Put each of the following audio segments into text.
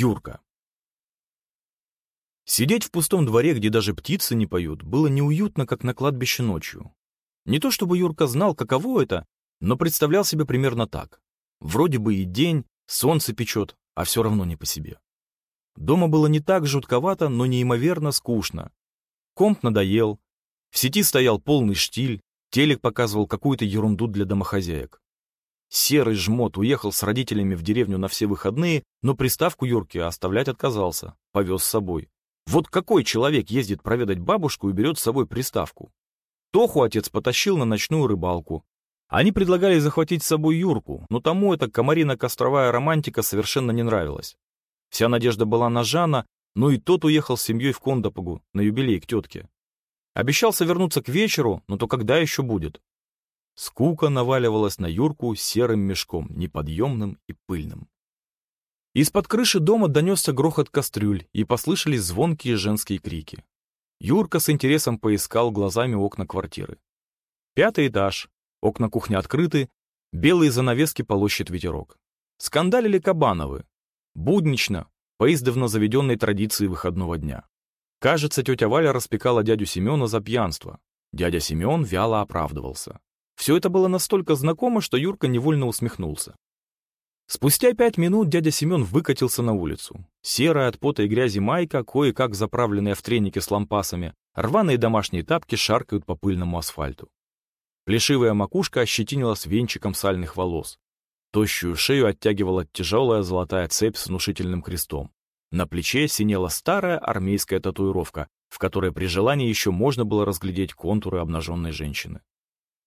Юрка. Сидеть в пустом дворе, где даже птицы не поют, было неуютно, как на кладбище ночью. Не то чтобы Юрка знал, каково это, но представлял себе примерно так. Вроде бы и день, солнце печет, а все равно не по себе. Дома было не так жутковато, но неимоверно скучно. Комп надоел, в сети стоял полный штиль, телек показывал какую-то ерунду для домохозяек. Серый жмот уехал с родителями в деревню на все выходные, но приставку Юрке оставлять отказался, повез с собой. Вот какой человек ездит проведать бабушку и берет с собой приставку? Тоху отец потащил на ночную рыбалку. Они предлагали захватить с собой Юрку, но тому эта комарино-костровая романтика совершенно не нравилась. Вся надежда была на Жана, но и тот уехал с семьей в Кондопогу на юбилей к тетке. Обещался вернуться к вечеру, но то когда еще будет? Скука наваливалась на Юрку серым мешком, неподъемным и пыльным. Из-под крыши дома донесся грохот кастрюль, и послышались звонкие женские крики. Юрка с интересом поискал глазами окна квартиры. Пятый этаж, окна кухни открыты, белые занавески полощет ветерок. Скандалили Кабановы. Буднично, по издавна заведенной традиции выходного дня. Кажется, тетя Валя распекала дядю Семена за пьянство. Дядя Семен вяло оправдывался. Все это было настолько знакомо, что Юрка невольно усмехнулся. Спустя пять минут дядя Семен выкатился на улицу. Серая от пота и грязи майка, кое-как заправленная в треники с лампасами, рваные домашние тапки шаркают по пыльному асфальту. Плешивая макушка ощетинилась венчиком сальных волос. Тощую шею оттягивала тяжелая золотая цепь с внушительным крестом. На плече синела старая армейская татуировка, в которой при желании еще можно было разглядеть контуры обнаженной женщины.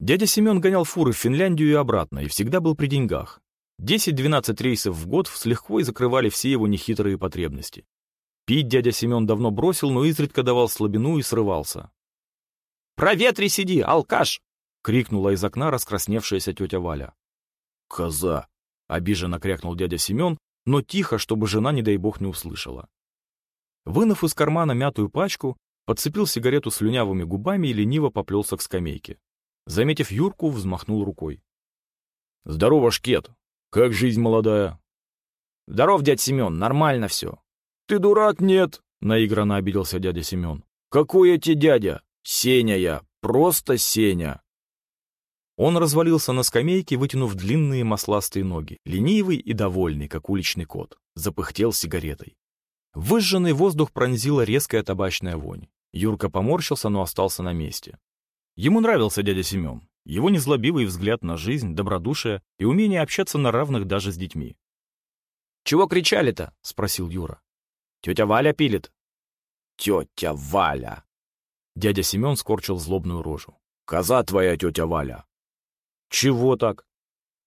Дядя Семен гонял фуры в Финляндию и обратно, и всегда был при деньгах. 10-12 рейсов в год с лихвой закрывали все его нехитрые потребности. Пить дядя Семен давно бросил, но изредка давал слабину и срывался. «Проветри сиди, алкаш!» — крикнула из окна раскрасневшаяся тетя Валя. «Коза!» — обиженно крякнул дядя Семен, но тихо, чтобы жена, не дай бог, не услышала. Вынув из кармана мятую пачку, подцепил сигарету слюнявыми губами и лениво поплелся к скамейке. Заметив Юрку, взмахнул рукой. «Здорово, Шкет! Как жизнь молодая?» «Здоров, дядь Семен, нормально все». «Ты дурак, нет?» — наигранно обиделся дядя Семен. «Какой я тебе дядя? Сеня я, просто Сеня!» Он развалился на скамейке, вытянув длинные масластые ноги, ленивый и довольный, как уличный кот. Запыхтел сигаретой. Выжженный воздух пронзила резкая табачная вонь. Юрка поморщился, но остался на месте. Ему нравился дядя Семен, его незлобивый взгляд на жизнь, добродушие и умение общаться на равных даже с детьми. «Чего кричали-то?» — спросил Юра. «Тетя Валя пилит». «Тетя Валя!» Дядя Семен скорчил злобную рожу. «Коза твоя тетя Валя!» «Чего так?»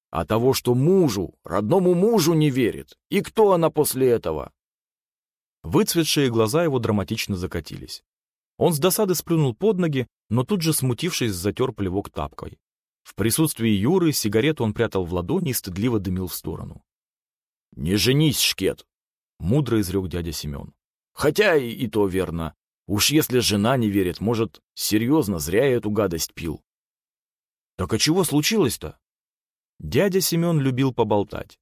«А того, что мужу, родному мужу не верит. И кто она после этого?» Выцветшие глаза его драматично закатились. Он с досады сплюнул под ноги, но тут же, смутившись, затер плевок тапкой. В присутствии Юры сигарету он прятал в ладони и стыдливо дымил в сторону. «Не женись, шкет!» — мудро изрек дядя Семен. «Хотя и, и то верно. Уж если жена не верит, может, серьезно, зря я эту гадость пил». «Так а чего случилось-то?» Дядя Семен любил поболтать.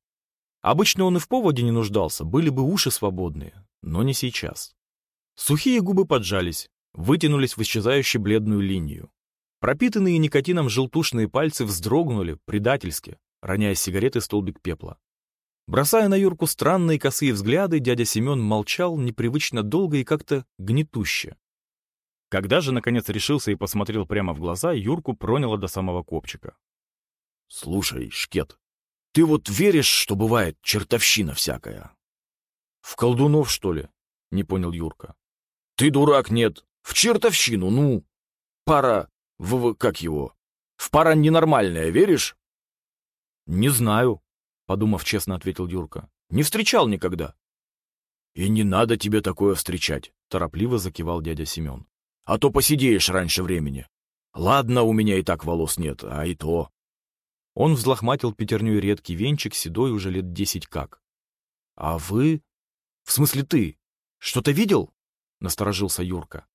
Обычно он и в поводе не нуждался, были бы уши свободные, но не сейчас. Сухие губы поджались, вытянулись в исчезающую бледную линию. Пропитанные никотином желтушные пальцы вздрогнули, предательски, роняя сигареты столбик пепла. Бросая на Юрку странные косые взгляды, дядя Семен молчал непривычно долго и как-то гнетуще. Когда же, наконец, решился и посмотрел прямо в глаза, Юрку проняло до самого копчика. — Слушай, Шкет, ты вот веришь, что бывает чертовщина всякая? — В колдунов, что ли? — не понял Юрка. — Ты дурак, нет. В чертовщину, ну. Пара... В, как его? В пара ненормальная, веришь? Не знаю, подумав честно, ответил Юрка. Не встречал никогда. И не надо тебе такое встречать, торопливо закивал дядя Семен. А то посидеешь раньше времени. Ладно, у меня и так волос нет, а и то. Он взлохматил пятерню редкий венчик, седой уже лет десять как. А вы? В смысле ты? Что-то видел? Насторожился Юрка.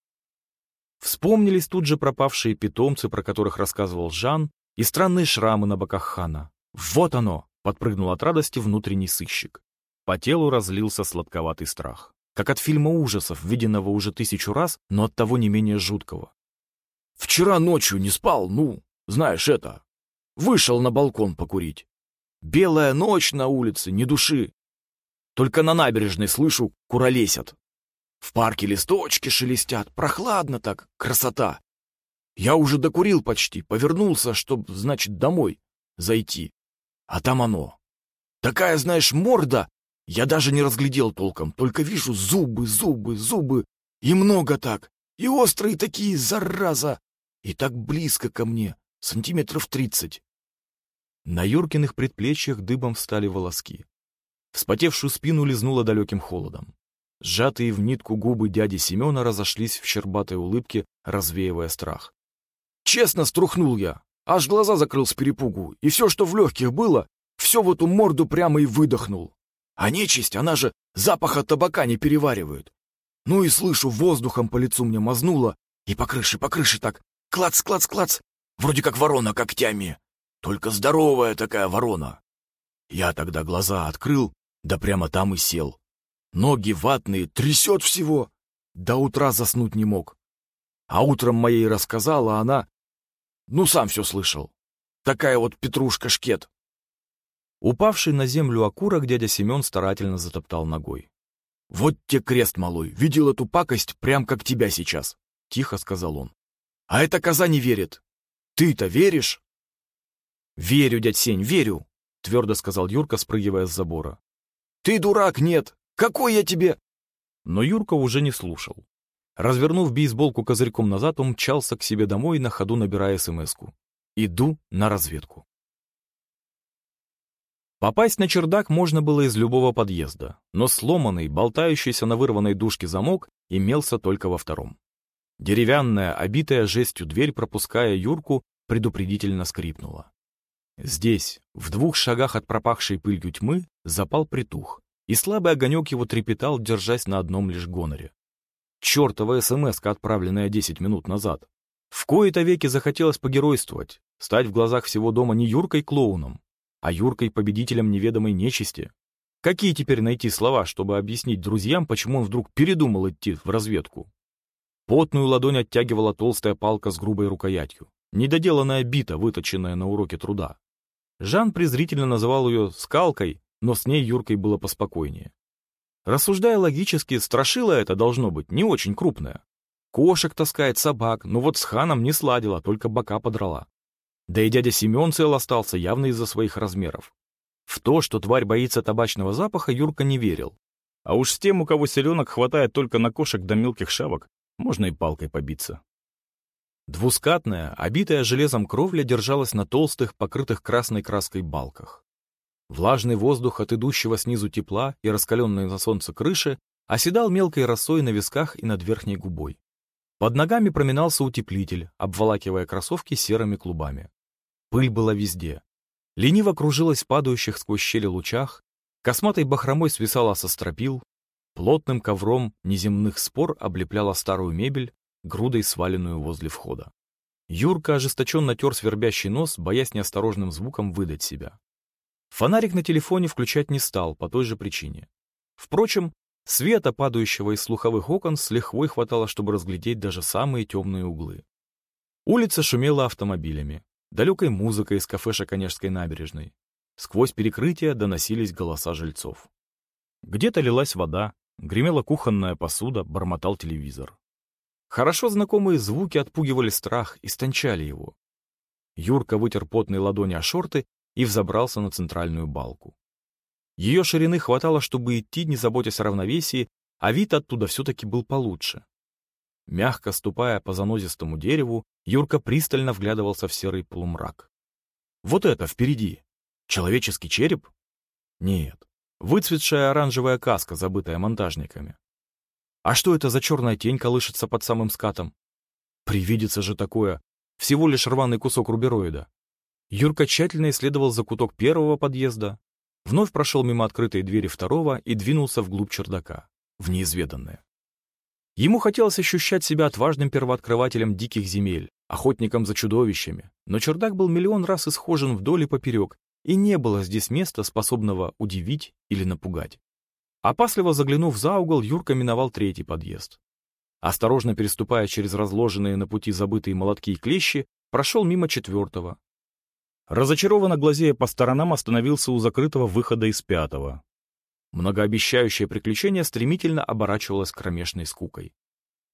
Вспомнились тут же пропавшие питомцы, про которых рассказывал Жан, и странные шрамы на боках хана. «Вот оно!» — подпрыгнул от радости внутренний сыщик. По телу разлился сладковатый страх. Как от фильма ужасов, виденного уже тысячу раз, но от того не менее жуткого. «Вчера ночью не спал, ну, знаешь это. Вышел на балкон покурить. Белая ночь на улице, ни души. Только на набережной слышу, куролесят. В парке листочки шелестят, прохладно так, красота. Я уже докурил почти, повернулся, чтоб, значит, домой зайти. А там оно. Такая, знаешь, морда. Я даже не разглядел толком, только вижу зубы, зубы, зубы. И много так. И острые такие, зараза. И так близко ко мне, сантиметров тридцать. На Юркиных предплечьях дыбом встали волоски. Вспотевшую спину лизнуло далеким холодом. Сжатые в нитку губы дяди Семена разошлись в щербатой улыбке, развеивая страх. Честно струхнул я, аж глаза закрыл с перепугу, и все, что в легких было, все в эту морду прямо и выдохнул. А нечисть, она же запаха табака не переваривает. Ну и слышу, воздухом по лицу мне мазнуло, и по крыше, по крыше так, клац, клац, клац, вроде как ворона когтями. Только здоровая такая ворона. Я тогда глаза открыл, да прямо там и сел. Ноги ватные, трясет всего. До утра заснуть не мог. А утром моей рассказала она... Ну, сам все слышал. Такая вот петрушка-шкет. Упавший на землю окурок дядя Семен старательно затоптал ногой. «Вот те крест, малой, видел эту пакость прям как тебя сейчас», — тихо сказал он. «А эта коза не верит. Ты-то веришь?» «Верю, дядь Сень, верю», — твердо сказал Юрка, спрыгивая с забора. «Ты дурак, нет! Какой я тебе...» Но Юрка уже не слушал. Развернув бейсболку козырьком назад, он мчался к себе домой, на ходу набирая смс-ку. «Иду на разведку». Попасть на чердак можно было из любого подъезда, но сломанный, болтающийся на вырванной дужке замок имелся только во втором. Деревянная, обитая жестью дверь, пропуская Юрку, предупредительно скрипнула. Здесь, в двух шагах от пропахшей пылью тьмы, запал притух, и слабый огонек его трепетал, держась на одном лишь гоноре. Чёртова смс отправленная десять минут назад. В кои-то веки захотелось погеройствовать, стать в глазах всего дома не Юркой-клоуном, а Юркой-победителем неведомой нечисти. Какие теперь найти слова, чтобы объяснить друзьям, почему он вдруг передумал идти в разведку? Потную ладонь оттягивала толстая палка с грубой рукоятью, недоделанная бита, выточенная на уроке труда. Жан презрительно называл ее «скалкой», но с ней Юркой было поспокойнее. Рассуждая логически, страшила это должно быть не очень крупная. Кошек таскает, собак, но вот с ханом не сладила, только бока подрала. Да и дядя Семен цел остался явно из-за своих размеров. В то, что тварь боится табачного запаха, Юрка не верил. А уж с тем, у кого селенок хватает только на кошек до мелких шавок, можно и палкой побиться. Двускатная, обитая железом кровля держалась на толстых, покрытых красной краской балках. Влажный воздух от идущего снизу тепла и раскаленной на солнце крыши оседал мелкой росой на висках и над верхней губой. Под ногами проминался утеплитель, обволакивая кроссовки серыми клубами. Пыль была везде. Лениво кружилась в падающих сквозь щели лучах, косматой бахромой свисала со стропил, плотным ковром неземных спор облепляла старую мебель, грудой сваленную возле входа. Юрка ожесточенно тер свербящий нос, боясь неосторожным звуком выдать себя. Фонарик на телефоне включать не стал по той же причине. Впрочем, света, падающего из слуховых окон, с лихвой хватало, чтобы разглядеть даже самые темные углы. Улица шумела автомобилями, далекой музыкой из кафешек Онежской набережной. Сквозь перекрытия доносились голоса жильцов. Где-то лилась вода, гремела кухонная посуда, бормотал телевизор. Хорошо знакомые звуки отпугивали страх, истончали его. Юрка вытер потные ладони о шорты и взобрался на центральную балку. Ее ширины хватало, чтобы идти, не заботясь о равновесии, а вид оттуда все-таки был получше. Мягко ступая по занозистому дереву, Юрка пристально вглядывался в серый полумрак. Вот это впереди! Человеческий череп? Нет, выцветшая оранжевая каска, забытая монтажниками. А что это за черная тень колышется под самым скатом? Привидится же такое. Всего лишь рваный кусок рубероида. Юрка тщательно исследовал закуток первого подъезда, вновь прошел мимо открытой двери второго и двинулся вглубь чердака, в неизведанное. Ему хотелось ощущать себя отважным первооткрывателем диких земель, охотником за чудовищами, но чердак был миллион раз исхожен вдоль и поперек, и не было здесь места, способного удивить или напугать. Опасливо заглянув за угол, Юрка миновал третий подъезд. Осторожно переступая через разложенные на пути забытые молотки и клещи, прошел мимо четвертого. Разочарованно глазея по сторонам остановился у закрытого выхода из пятого. Многообещающее приключение стремительно оборачивалось кромешной скукой.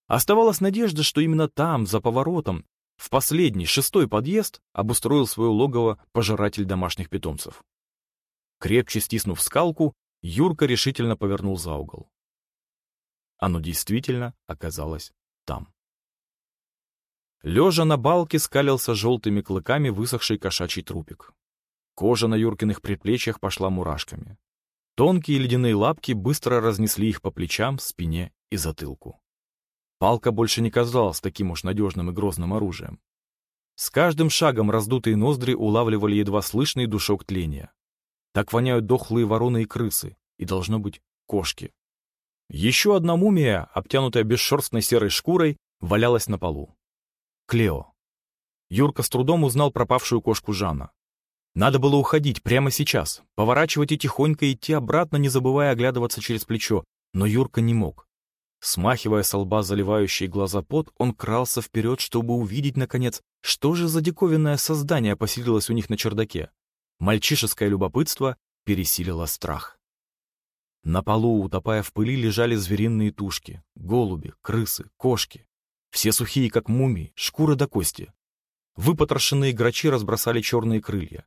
Оставалась надежда, что именно там, за поворотом, в последний, шестой подъезд, обустроил свое логово пожиратель домашних питомцев. Крепче стиснув скалку, Юрка решительно повернул за угол. Оно действительно оказалось там. Лежа на балке скалился желтыми клыками высохший кошачий трупик. Кожа на Юркиных предплечьях пошла мурашками. Тонкие ледяные лапки быстро разнесли их по плечам, спине и затылку. Палка больше не казалась таким уж надежным и грозным оружием. С каждым шагом раздутые ноздри улавливали едва слышный душок тления. Так воняют дохлые вороны и крысы, и, должно быть, кошки. Еще одна мумия, обтянутая бесшерстной серой шкурой, валялась на полу. Клео. Юрка с трудом узнал пропавшую кошку Жана. Надо было уходить прямо сейчас, поворачивать и тихонько идти обратно, не забывая оглядываться через плечо, но Юрка не мог. Смахивая со лба заливающий глаза пот, он крался вперед, чтобы увидеть, наконец, что же за диковинное создание поселилось у них на чердаке. Мальчишеское любопытство пересилило страх. На полу, утопая в пыли, лежали звериные тушки, голуби, крысы, кошки. Все сухие, как мумии, шкура до кости. Выпотрошенные грачи разбросали черные крылья.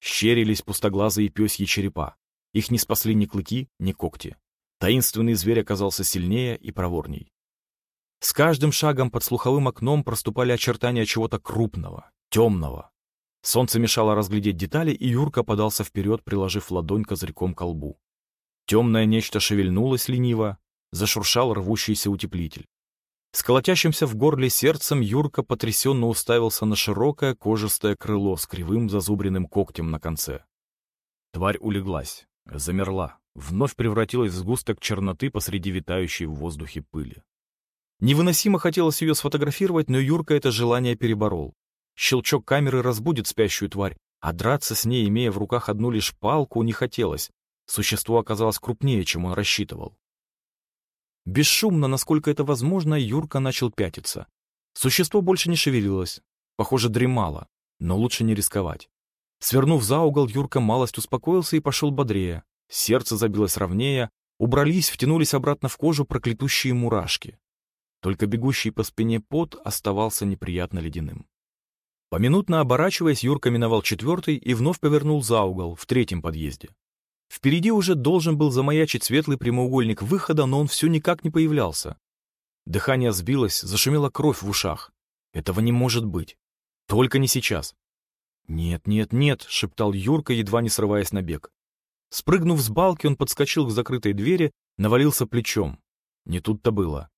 Щерились пустоглазые пёсьи черепа. Их не спасли ни клыки, ни когти. Таинственный зверь оказался сильнее и проворней. С каждым шагом под слуховым окном проступали очертания чего-то крупного, темного. Солнце мешало разглядеть детали, и Юрка подался вперед, приложив ладонь козырьком к колбу. Темное нечто шевельнулось лениво, зашуршал рвущийся утеплитель. С колотящимся в горле сердцем Юрка потрясенно уставился на широкое кожистое крыло с кривым зазубренным когтем на конце. Тварь улеглась, замерла, вновь превратилась в сгусток черноты посреди витающей в воздухе пыли. Невыносимо хотелось ее сфотографировать, но Юрка это желание переборол. Щелчок камеры разбудит спящую тварь, а драться с ней, имея в руках одну лишь палку, не хотелось. Существо оказалось крупнее, чем он рассчитывал. Бесшумно, насколько это возможно, Юрка начал пятиться. Существо больше не шевелилось. Похоже, дремало, но лучше не рисковать. Свернув за угол, Юрка малость успокоился и пошел бодрее. Сердце забилось ровнее, убрались, втянулись обратно в кожу проклятущие мурашки. Только бегущий по спине пот оставался неприятно ледяным. Поминутно оборачиваясь, Юрка миновал четвертый и вновь повернул за угол, в третьем подъезде. Впереди уже должен был замаячить светлый прямоугольник выхода, но он все никак не появлялся. Дыхание сбилось, зашумела кровь в ушах. Этого не может быть. Только не сейчас. «Нет, нет, нет», — шептал Юрка, едва не срываясь на бег. Спрыгнув с балки, он подскочил к закрытой двери, навалился плечом. Не тут-то было.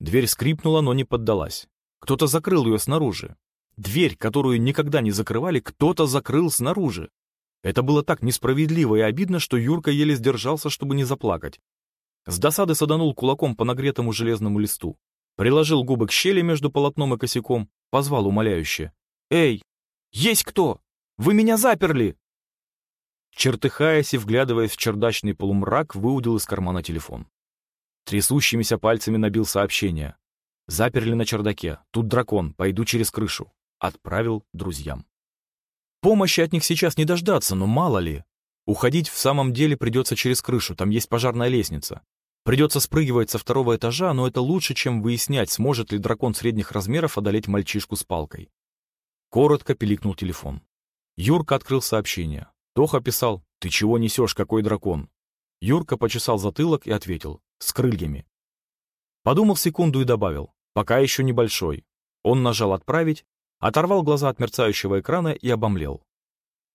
Дверь скрипнула, но не поддалась. Кто-то закрыл ее снаружи. Дверь, которую никогда не закрывали, кто-то закрыл снаружи. Это было так несправедливо и обидно, что Юрка еле сдержался, чтобы не заплакать. С досады саданул кулаком по нагретому железному листу. Приложил губы к щели между полотном и косяком, позвал умоляюще. «Эй, есть кто? Вы меня заперли!» Чертыхаясь и вглядываясь в чердачный полумрак, выудил из кармана телефон. Трясущимися пальцами набил сообщение. «Заперли на чердаке. Тут дракон. Пойду через крышу». Отправил друзьям. Помощи от них сейчас не дождаться, но мало ли. Уходить в самом деле придется через крышу, там есть пожарная лестница. Придется спрыгивать со второго этажа, но это лучше, чем выяснять, сможет ли дракон средних размеров одолеть мальчишку с палкой. Коротко пиликнул телефон. Юрка открыл сообщение. Тоха писал «Ты чего несешь, какой дракон?» Юрка почесал затылок и ответил «С крыльями». Подумал секунду и добавил «Пока еще небольшой». Он нажал «Отправить», Оторвал глаза от мерцающего экрана и обомлел.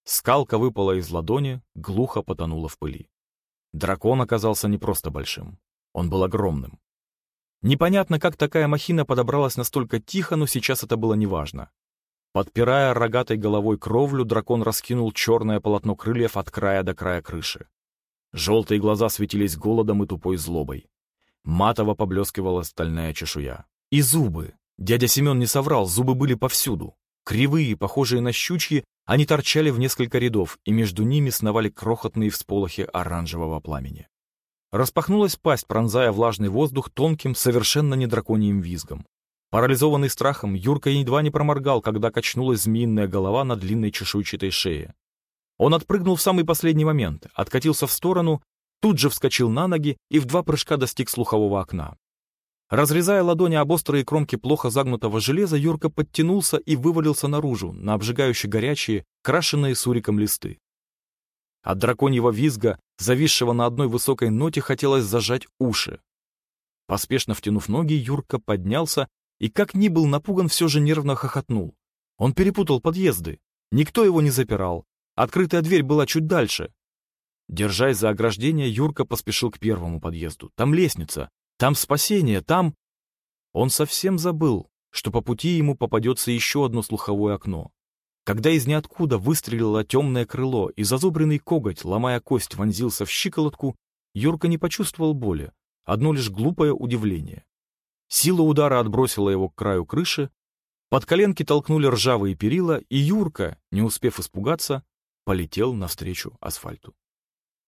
Скалка выпала из ладони, глухо потонула в пыли. Дракон оказался не просто большим. Он был огромным. Непонятно, как такая махина подобралась настолько тихо, но сейчас это было неважно. Подпирая рогатой головой кровлю, дракон раскинул черное полотно крыльев от края до края крыши. Желтые глаза светились голодом и тупой злобой. Матово поблескивала стальная чешуя. И зубы, Дядя Семен не соврал, зубы были повсюду. Кривые, похожие на щучьи, они торчали в несколько рядов, и между ними сновали крохотные всполохи оранжевого пламени. Распахнулась пасть, пронзая влажный воздух тонким, совершенно не драконьим визгом. Парализованный страхом, Юрка едва не проморгал, когда качнулась змеиная голова на длинной чешуйчатой шее. Он отпрыгнул в самый последний момент, откатился в сторону, тут же вскочил на ноги и в два прыжка достиг слухового окна. Разрезая ладони об острые кромки плохо загнутого железа, Юрка подтянулся и вывалился наружу, на обжигающе горячие, крашенные суриком листы. От драконьего визга, зависшего на одной высокой ноте, хотелось зажать уши. Поспешно втянув ноги, Юрка поднялся и, как ни был напуган, все же нервно хохотнул. Он перепутал подъезды. Никто его не запирал. Открытая дверь была чуть дальше. Держась за ограждение, Юрка поспешил к первому подъезду. Там лестница, там спасение, там... Он совсем забыл, что по пути ему попадется еще одно слуховое окно. Когда из ниоткуда выстрелило темное крыло и зазубренный коготь, ломая кость, вонзился в щиколотку, Юрка не почувствовал боли, одно лишь глупое удивление. Сила удара отбросила его к краю крыши, под коленки толкнули ржавые перила, и Юрка, не успев испугаться, полетел навстречу асфальту.